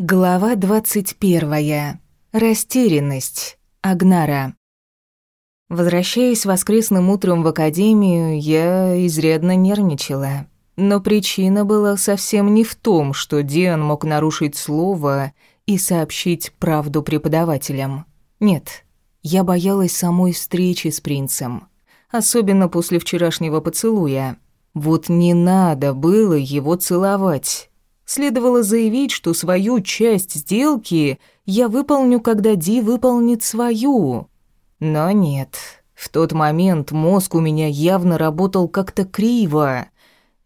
Глава 21. Растерянность. Агнара. Возвращаясь воскресным утром в академию, я изрядно нервничала. Но причина была совсем не в том, что Диан мог нарушить слово и сообщить правду преподавателям. Нет, я боялась самой встречи с принцем. Особенно после вчерашнего поцелуя. Вот не надо было его целовать. Следовало заявить, что свою часть сделки я выполню, когда Ди выполнит свою. Но нет. В тот момент мозг у меня явно работал как-то криво,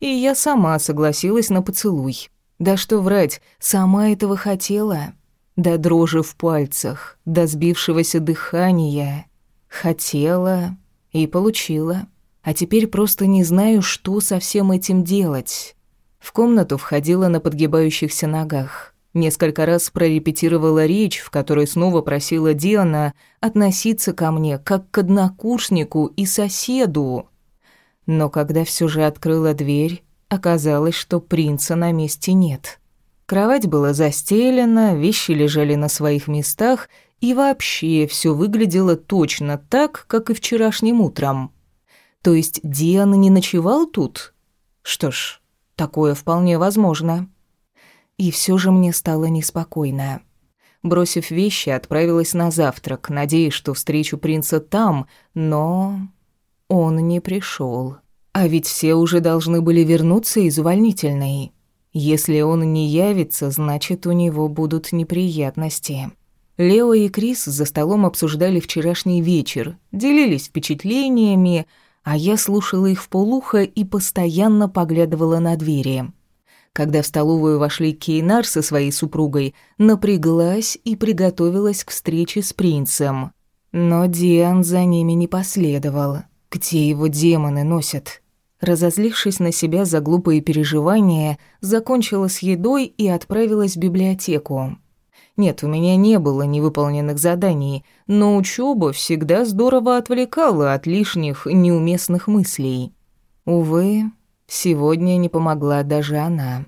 и я сама согласилась на поцелуй. Да что врать, сама этого хотела. До дрожи в пальцах, до сбившегося дыхания. Хотела и получила. А теперь просто не знаю, что со всем этим делать. В комнату входила на подгибающихся ногах. Несколько раз прорепетировала речь, в которой снова просила Диана относиться ко мне как к однокурснику и соседу. Но когда все же открыла дверь, оказалось, что принца на месте нет. Кровать была застелена, вещи лежали на своих местах, и вообще все выглядело точно так, как и вчерашним утром. То есть Диана не ночевал тут? Что ж, Такое вполне возможно. И все же мне стало неспокойно. Бросив вещи, отправилась на завтрак, надеясь, что встречу принца там, но он не пришел. А ведь все уже должны были вернуться из увольнительной. Если он не явится, значит, у него будут неприятности. Лео и Крис за столом обсуждали вчерашний вечер, делились впечатлениями, а я слушала их в полухо и постоянно поглядывала на двери. Когда в столовую вошли Кейнар со своей супругой, напряглась и приготовилась к встрече с принцем. Но Диан за ними не последовал. Где его демоны носят? Разозлившись на себя за глупые переживания, закончила с едой и отправилась в библиотеку. Нет, у меня не было невыполненных заданий, но учёба всегда здорово отвлекала от лишних неуместных мыслей. Увы, сегодня не помогла даже она.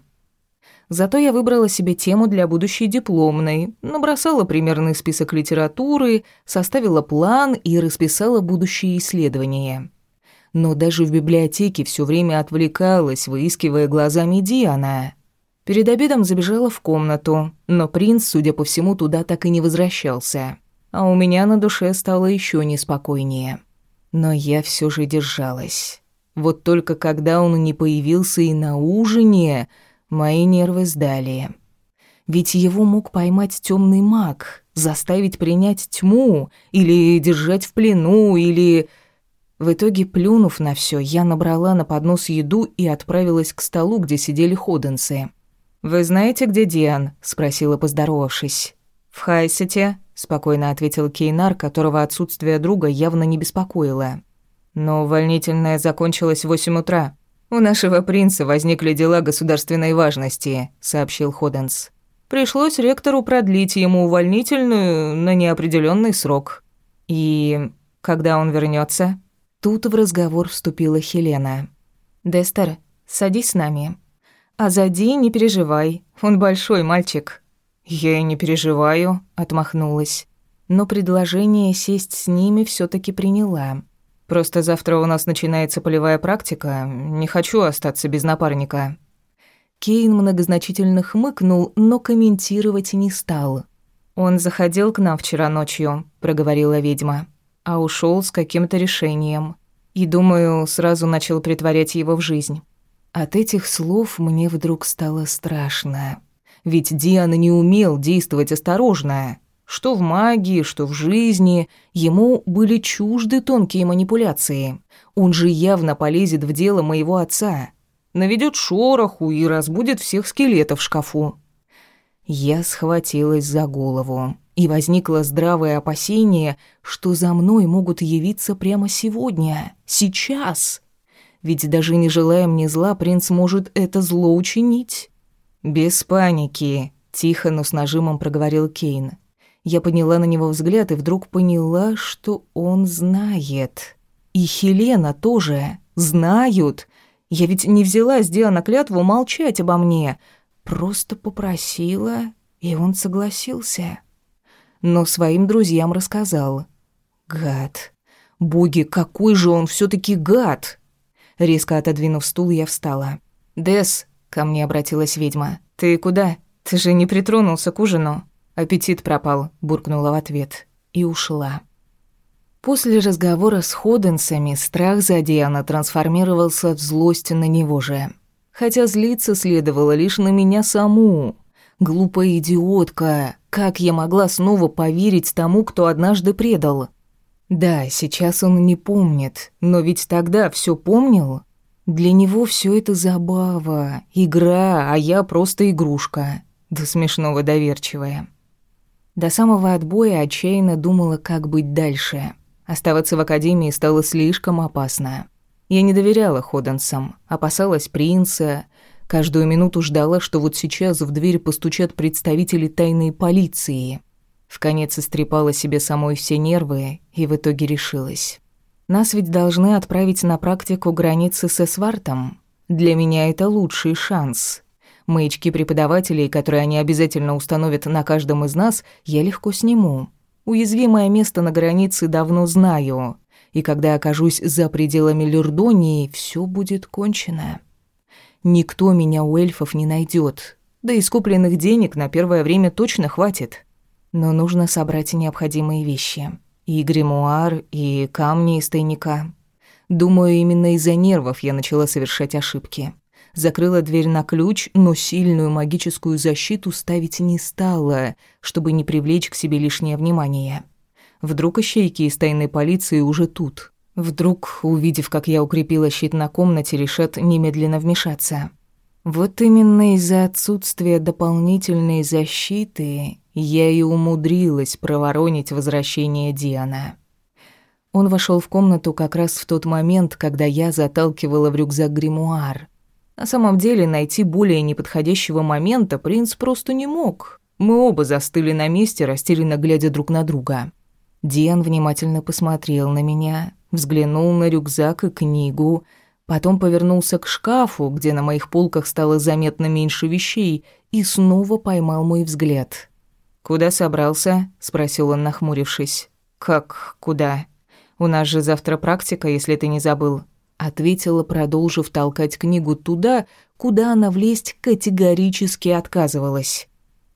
Зато я выбрала себе тему для будущей дипломной, набросала примерный список литературы, составила план и расписала будущие исследования. Но даже в библиотеке всё время отвлекалась, выискивая глазами Диана. Перед обедом забежала в комнату, но принц, судя по всему, туда так и не возвращался. А у меня на душе стало еще неспокойнее. Но я все же держалась. Вот только когда он не появился и на ужине, мои нервы сдали. Ведь его мог поймать темный маг, заставить принять тьму, или держать в плену, или... В итоге, плюнув на все, я набрала на поднос еду и отправилась к столу, где сидели ходенцы. «Вы знаете, где Диан?» – спросила, поздоровавшись. «В Хайсете», – спокойно ответил Кейнар, которого отсутствие друга явно не беспокоило. «Но увольнительная закончилась в восемь утра. У нашего принца возникли дела государственной важности», – сообщил Ходенс. «Пришлось ректору продлить ему увольнительную на неопределенный срок. И когда он вернется? Тут в разговор вступила Хелена. «Дестер, садись с нами», а за Ди не переживай, он большой мальчик». «Я и не переживаю», — отмахнулась. Но предложение сесть с ними все таки приняла. «Просто завтра у нас начинается полевая практика, не хочу остаться без напарника». Кейн многозначительно хмыкнул, но комментировать не стал. «Он заходил к нам вчера ночью», — проговорила ведьма, «а ушел с каким-то решением. И, думаю, сразу начал притворять его в жизнь. От этих слов мне вдруг стало страшно. Ведь Диана не умел действовать осторожно. Что в магии, что в жизни, ему были чужды тонкие манипуляции. Он же явно полезет в дело моего отца. Наведет шороху и разбудит всех скелетов в шкафу. Я схватилась за голову, и возникло здравое опасение, что за мной могут явиться прямо сегодня, сейчас. Ведь даже не желая мне зла, принц может это зло учинить. «Без паники», — тихо, но с нажимом проговорил Кейн. Я подняла на него взгляд и вдруг поняла, что он знает. И Хелена тоже знают. Я ведь не взяла с Диана клятву молчать обо мне. Просто попросила И он согласился. Но своим друзьям рассказал. Гад. Боги, какой же он все таки гад! Резко отодвинув стул, я встала. «Дес», — ко мне обратилась ведьма, — «ты куда? Ты же не притронулся к ужину?» «Аппетит пропал», — буркнула в ответ. И ушла. После разговора с Ходенсами страх за Диана трансформировался в злость на него же. Хотя злиться следовало лишь на меня саму. Глупая идиотка, как я могла снова поверить тому, кто однажды предал? Да, сейчас он не помнит, но ведь тогда все помнил. Для него все это забава, игра, а я просто игрушка. До смешного доверчивая. До самого отбоя отчаянно думала, как быть дальше. Оставаться в академии стало слишком опасно. Я не доверяла Ходенсам, опасалась принца, каждую минуту ждала, что вот сейчас в дверь постучат представители тайной полиции. В конец истрепала себе самой все нервы и в итоге решилась. Нас ведь должны отправить на практику границы с Эсвартом. Для меня это лучший шанс. Маячки преподавателей, которые они обязательно установят на каждом из нас, я легко сниму. Уязвимое место на границе давно знаю, и когда окажусь за пределами Люрдонии, все будет кончено. Никто меня у эльфов не найдет, да и скупленных денег на первое время точно хватит. Но нужно собрать необходимые вещи. И гримуар, и камни из тайника. Думаю, именно из-за нервов я начала совершать ошибки. Закрыла дверь на ключ, но сильную магическую защиту ставить не стала, чтобы не привлечь к себе лишнее внимание. Вдруг ищейки из тайной полиции уже тут. Вдруг, увидев, как я укрепила щит на комнате, решат немедленно вмешаться. Вот именно из-за отсутствия дополнительной защиты я и умудрилась проворонить возвращение Диана. Он вошел в комнату как раз в тот момент, когда я заталкивала в рюкзак гримуар. На самом деле найти более неподходящего момента принц просто не мог. Мы оба застыли на месте, растерянно глядя друг на друга. Диан внимательно посмотрел на меня, взглянул на рюкзак и книгу, потом повернулся к шкафу, где на моих полках стало заметно меньше вещей, и снова поймал мой взгляд. «Куда собрался?» — спросил он, нахмурившись. «Как куда? У нас же завтра практика, если ты не забыл ответила, продолжив толкать книгу туда, куда она влезть категорически отказывалась.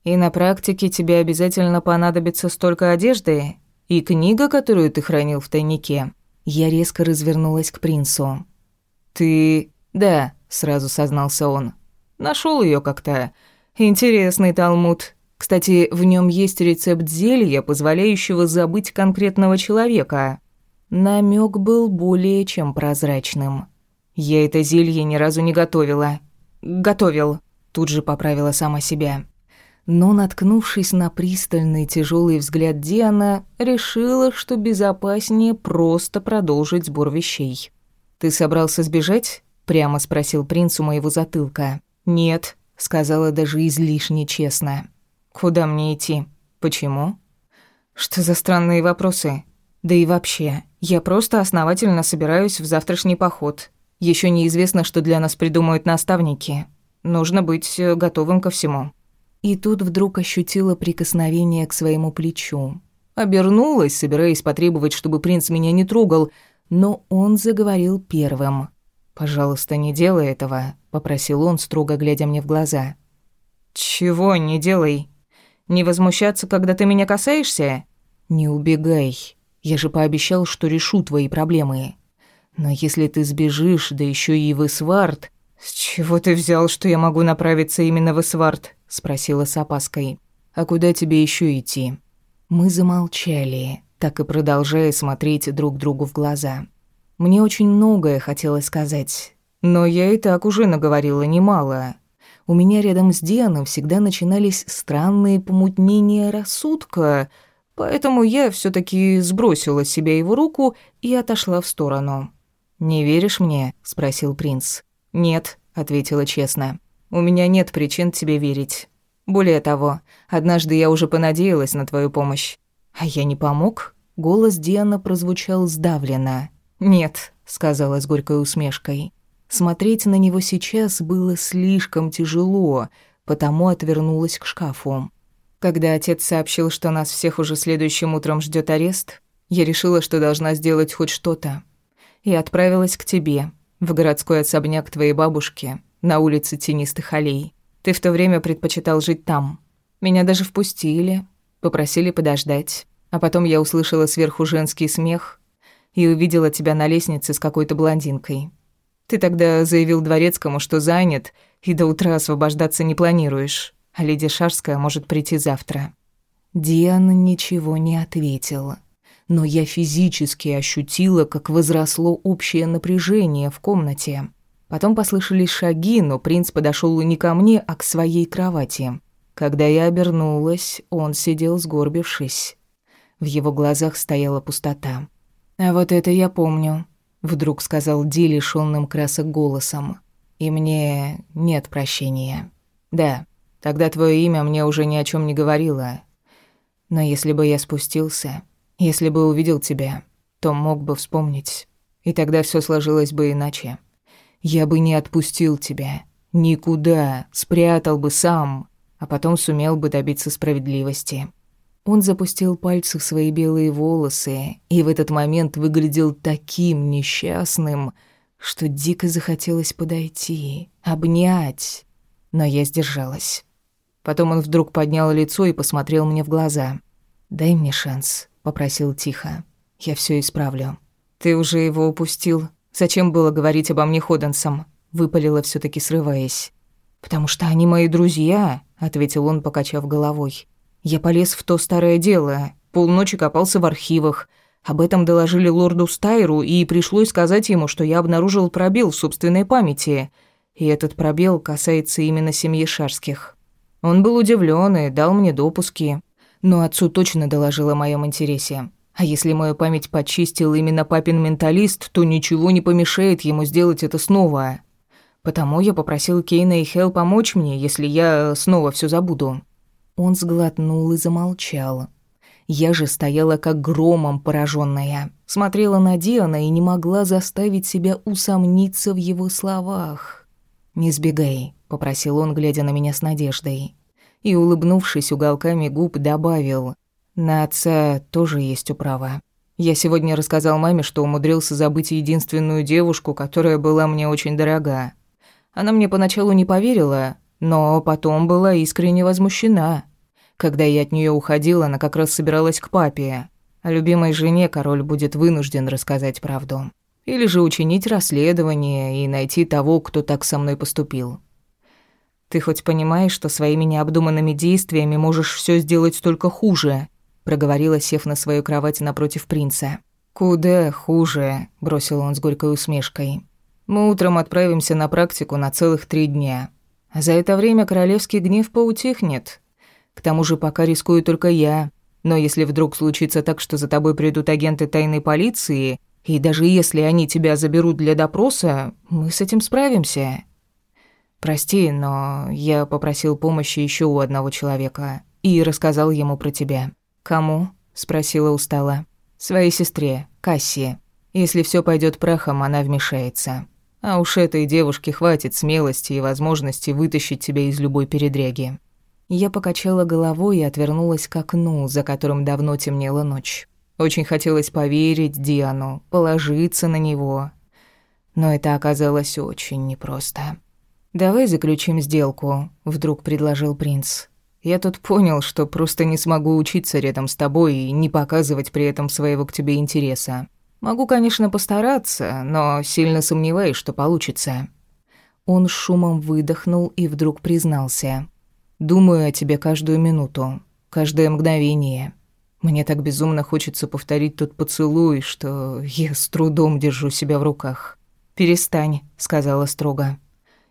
И на практике тебе обязательно понадобится столько одежды и книга, которую ты хранил в тайнике. Я резко развернулась к принцу. Ты, да, сразу сознался он. Нашел ее как-то. Интересный талмуд. Кстати, в нем есть рецепт зелья, позволяющего забыть конкретного человека. Намек был более чем прозрачным. Я это зелье ни разу не готовила. Готовил, тут же поправила сама себя. Но, наткнувшись на пристальный тяжелый взгляд Диана, решила, что безопаснее просто продолжить сбор вещей. «Ты собрался сбежать?» — прямо спросил принц у моего затылка. «Нет», — сказала даже излишне честно. «Куда мне идти? Почему?» «Что за странные вопросы? Да и вообще, я просто основательно собираюсь в завтрашний поход. Еще неизвестно, что для нас придумают наставники. Нужно быть э, готовым ко всему. И тут вдруг ощутила прикосновение к своему плечу. Обернулась, собираясь потребовать, чтобы принц меня не трогал, но он заговорил первым. «Пожалуйста, не делай этого», — попросил он, строго глядя мне в глаза. «Чего не делай? Не возмущаться, когда ты меня касаешься?» «Не убегай», я же пообещал, что решу твои проблемы. Но если ты сбежишь, да еще и в Исвард... «С чего ты взял, что я могу направиться именно в Исвард?» — спросила с опаской. «А куда тебе еще идти?» Мы замолчали, так и продолжая смотреть друг другу в глаза. Мне очень многое хотелось сказать, но я и так уже наговорила немало. У меня рядом с Дианом всегда начинались странные помутнения рассудка — Поэтому я все таки сбросила с себя его руку и отошла в сторону. «Не веришь мне?» — спросил принц. «Нет», — ответила честно. «У меня нет причин тебе верить. Более того, однажды я уже понадеялась на твою помощь. А я не помог?» Голос Диана прозвучал сдавленно. «Нет», — сказала с горькой усмешкой. Смотреть на него сейчас было слишком тяжело, потому отвернулась к шкафу. Когда отец сообщил, что нас всех уже следующим утром ждет арест, я решила, что должна сделать хоть что-то. И отправилась к тебе, в городской особняк твоей бабушки, на улице Тенистых аллей. Ты в то время предпочитал жить там. Меня даже впустили, попросили подождать. А потом я услышала сверху женский смех и увидела тебя на лестнице с какой-то блондинкой. Ты тогда заявил дворецкому, что занят и до утра освобождаться не планируешь, а леди Шарская может прийти завтра». Диана ничего не ответила, но я физически ощутила, как возросло общее напряжение в комнате. Потом послышались шаги, но принц подошел не ко мне, а к своей кровати. Когда я обернулась, он сидел сгорбившись. В его глазах стояла пустота. «А вот это я помню», — вдруг сказал Ди лишённым красок голосом. «И мне нет прощения. Да, тогда твое имя мне уже ни о чем не говорило. Но если бы я спустился, если бы увидел тебя, то мог бы вспомнить. И тогда все сложилось бы иначе. Я бы не отпустил тебя. Никуда. Спрятал бы сам. А потом сумел бы добиться справедливости. Он запустил пальцы в свои белые волосы и в этот момент выглядел таким несчастным, что дико захотелось подойти, обнять. Но я сдержалась. Потом он вдруг поднял лицо и посмотрел мне в глаза. «Дай мне шанс», — попросил тихо. «Я все исправлю». «Ты уже его упустил. Зачем было говорить обо мне Ходенсом?» — выпалила все таки срываясь. «Потому что они мои друзья», — ответил он, покачав головой. Я полез в то старое дело, полночи копался в архивах. Об этом доложили лорду Стайру, и пришлось сказать ему, что я обнаружил пробел в собственной памяти. И этот пробел касается именно семьи Шарских. Он был удивлен и дал мне допуски. Но отцу точно доложил о моем интересе. А если мою память почистил именно папин менталист, то ничего не помешает ему сделать это снова. Потому я попросил Кейна и Хел помочь мне, если я снова все забуду. Он сглотнул и замолчал. Я же стояла как громом пораженная, смотрела на Диана и не могла заставить себя усомниться в его словах. «Не сбегай», — попросил он, глядя на меня с надеждой. И, улыбнувшись уголками губ, добавил, «На отца тоже есть управа. Я сегодня рассказал маме, что умудрился забыть единственную девушку, которая была мне очень дорога. Она мне поначалу не поверила, но потом была искренне возмущена. Когда я от нее уходила, она как раз собиралась к папе. О любимой жене король будет вынужден рассказать правду. Или же учинить расследование и найти того, кто так со мной поступил. Ты хоть понимаешь, что своими необдуманными действиями можешь все сделать только хуже, проговорила, сев на свою кровать напротив принца. Куда хуже, бросил он с горькой усмешкой. Мы утром отправимся на практику на целых три дня. За это время королевский гнев поутихнет, к тому же пока рискую только я. Но если вдруг случится так, что за тобой придут агенты тайной полиции, и даже если они тебя заберут для допроса, мы с этим справимся. Прости, но я попросил помощи еще у одного человека и рассказал ему про тебя. Кому? спросила устало. Своей сестре, Кассии. Если все пойдет прахом, она вмешается. А уж этой девушке хватит смелости и возможности вытащить тебя из любой передряги. Я покачала головой и отвернулась к окну, за которым давно темнела ночь. Очень хотелось поверить Диану, положиться на него. Но это оказалось очень непросто. «Давай заключим сделку», — вдруг предложил принц. «Я тут понял, что просто не смогу учиться рядом с тобой и не показывать при этом своего к тебе интереса. Могу, конечно, постараться, но сильно сомневаюсь, что получится». Он шумом выдохнул и вдруг признался. Думаю о тебе каждую минуту, каждое мгновение. Мне так безумно хочется повторить тот поцелуй, что я с трудом держу себя в руках. «Перестань», — сказала строго.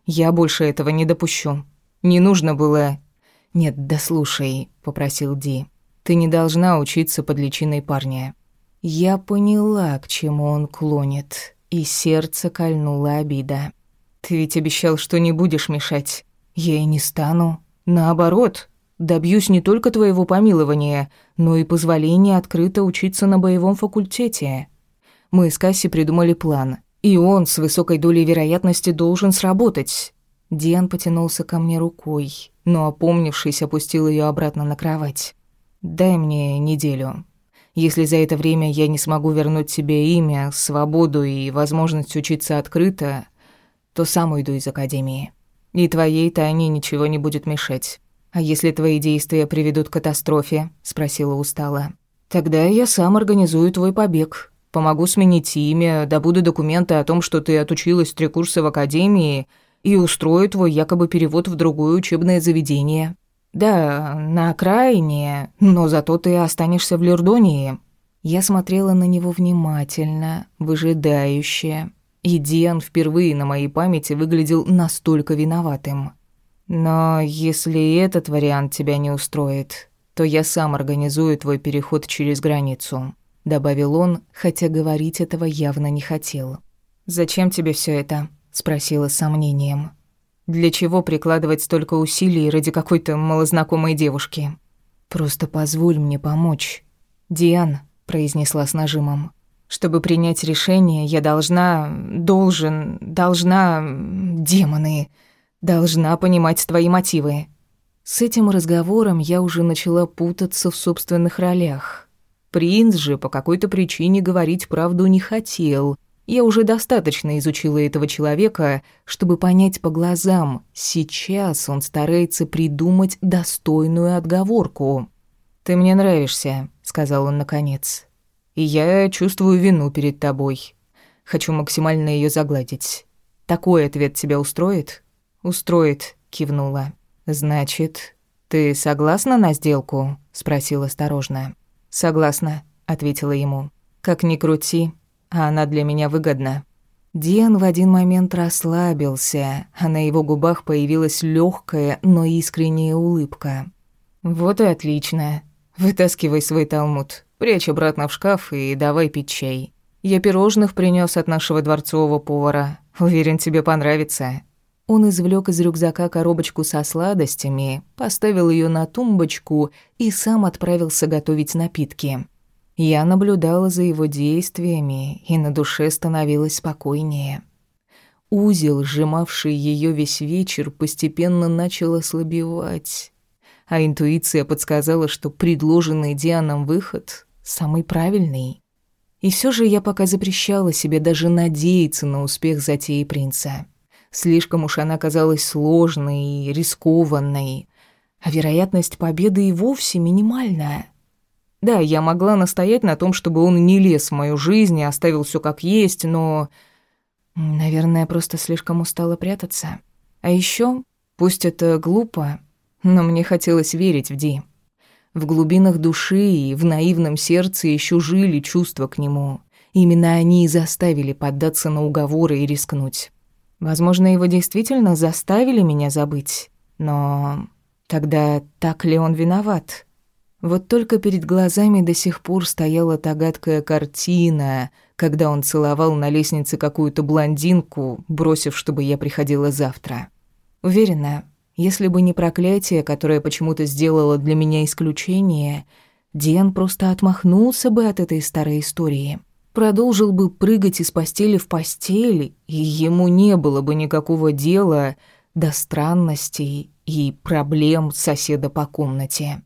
«Я больше этого не допущу. Не нужно было...» «Нет, да слушай», — попросил Ди. «Ты не должна учиться под личиной парня». Я поняла, к чему он клонит, и сердце кольнула обида. «Ты ведь обещал, что не будешь мешать. Я и не стану. Наоборот, добьюсь не только твоего помилования, но и позволения открыто учиться на боевом факультете. Мы с Касси придумали план, и он с высокой долей вероятности должен сработать. Диан потянулся ко мне рукой, но, опомнившись, опустил ее обратно на кровать. «Дай мне неделю. Если за это время я не смогу вернуть себе имя, свободу и возможность учиться открыто, то сам уйду из академии. И твоей тайне ничего не будет мешать. А если твои действия приведут к катастрофе?» — спросила устало. «Тогда я сам организую твой побег. Помогу сменить имя, добуду документы о том, что ты отучилась три курса в академии, и устрою твой якобы перевод в другое учебное заведение. Да, на окраине, но зато ты останешься в Лердонии». Я смотрела на него внимательно, выжидающе. И Диан впервые на моей памяти выглядел настолько виноватым. «Но если этот вариант тебя не устроит, то я сам организую твой переход через границу», — добавил он, хотя говорить этого явно не хотел. «Зачем тебе все это?» — спросила с сомнением. «Для чего прикладывать столько усилий ради какой-то малознакомой девушки?» «Просто позволь мне помочь». «Диан», — произнесла с нажимом, — «чтобы принять решение, я должна, должен, должна... демоны...» Должна понимать твои мотивы. С этим разговором я уже начала путаться в собственных ролях. Принц же по какой-то причине говорить правду не хотел. Я уже достаточно изучила этого человека, чтобы понять по глазам, сейчас он старается придумать достойную отговорку. «Ты мне нравишься», — сказал он наконец. «И я чувствую вину перед тобой. Хочу максимально ее загладить. Такой ответ тебя устроит?» «Устроит», — кивнула. «Значит, ты согласна на сделку?» — спросил осторожно. «Согласна», — ответила ему. «Как ни крути, а она для меня выгодна». Диан в один момент расслабился, а на его губах появилась легкая, но искренняя улыбка. «Вот и отлично. Вытаскивай свой талмуд, прячь обратно в шкаф и давай пить чай. Я пирожных принес от нашего дворцового повара. Уверен, тебе понравится. Он извлек из рюкзака коробочку со сладостями, поставил ее на тумбочку и сам отправился готовить напитки. Я наблюдала за его действиями, и на душе становилось спокойнее. Узел, сжимавший ее весь вечер, постепенно начал ослабевать, а интуиция подсказала, что предложенный Дианом выход самый правильный. И все же я пока запрещала себе даже надеяться на успех затеи принца. Слишком уж она казалась сложной и рискованной, а вероятность победы и вовсе минимальная. Да, я могла настоять на том, чтобы он не лез в мою жизнь и оставил все как есть, но... Наверное, просто слишком устала прятаться. А еще, пусть это глупо, но мне хотелось верить в Ди. В глубинах души и в наивном сердце еще жили чувства к нему. Именно они и заставили поддаться на уговоры и рискнуть. Возможно, его действительно заставили меня забыть. Но тогда так ли он виноват? Вот только перед глазами до сих пор стояла та гадкая картина, когда он целовал на лестнице какую-то блондинку, бросив, чтобы я приходила завтра. Уверена, если бы не проклятие, которое почему-то сделало для меня исключение, Диан просто отмахнулся бы от этой старой истории продолжил бы прыгать из постели в постель, и ему не было бы никакого дела до странностей и проблем соседа по комнате.